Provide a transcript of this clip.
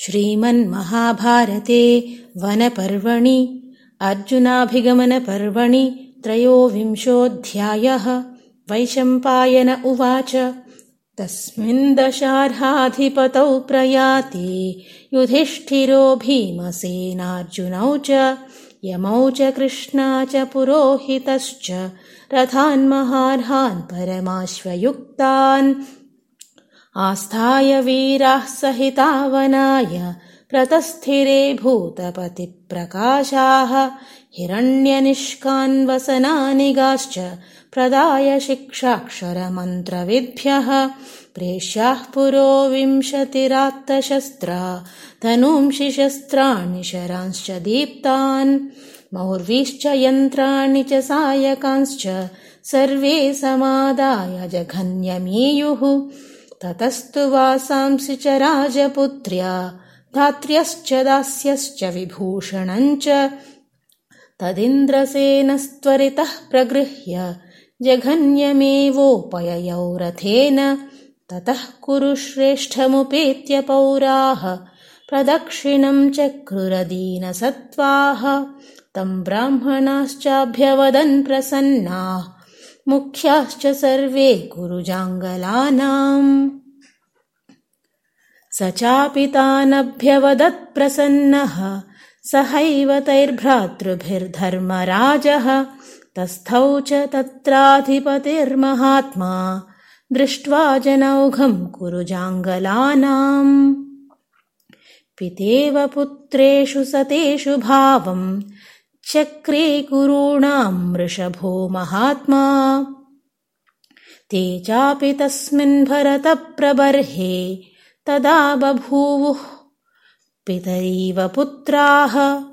श्रीमन्महाभारते वनपर्वणि अर्जुनाभिगमनपर्वणि त्रयोविंशोऽध्यायः। वैशम्पायन उवाच तस्मिन् दशार्हाधिपतौ प्रयाति युधिष्ठिरो भीमसेनार्जुनौ च यमौ च कृष्णा च पुरोहितश्च रथान्महार्हान् परमाश्वयुक्तान् आस्थाय वीराः सहितावनाय प्रतस्थिरे भूतपतिप्रकाशाः हिरण्यनिष्कान्वसनानिगाश्च प्रदाय शिक्षाक्षरमन्त्रविद्भ्यः प्रेष्याः पुरो विंशतिरात्तशस्त्रा तनूंषि शस्त्राणि शरांश्च दीप्तान् मौर्वीश्च यन्त्राणि च सायकांश्च सर्वे समादाय जघन्यमीयुः ततस्तु वासांसि च राजपुत्र्या धात्र्यश्च दास्यश्च विभूषणम् च तदिन्द्रसेनस्त्वरितः प्रगृह्य जघन्यमेवोपययौ रथेन ततः कुरु श्रेष्ठमुपेत्य पौराः प्रदक्षिणम् चक्रुरदीनसत्त्वाः तम् ब्राह्मणाश्चाभ्यवदन् प्रसन्नाः मुख्याश्च सर्वे स चापि तानभ्यवदत्प्रसन्नः सहैव तैर्भ्रातृभिर्धर्मराजः तस्थौ च तत्राधिपतिर्महात्मा दृष्ट्वा जनौघम् कुरुजाङ्गलानाम् पितेव पुत्रेषु सतेषु भावम् चक्रे कुरूणाम् वृषभो महात्मा। ते चापि तस्मिन् भरतप्रबर्हे तदा बभूवुः पितरीव पुत्राः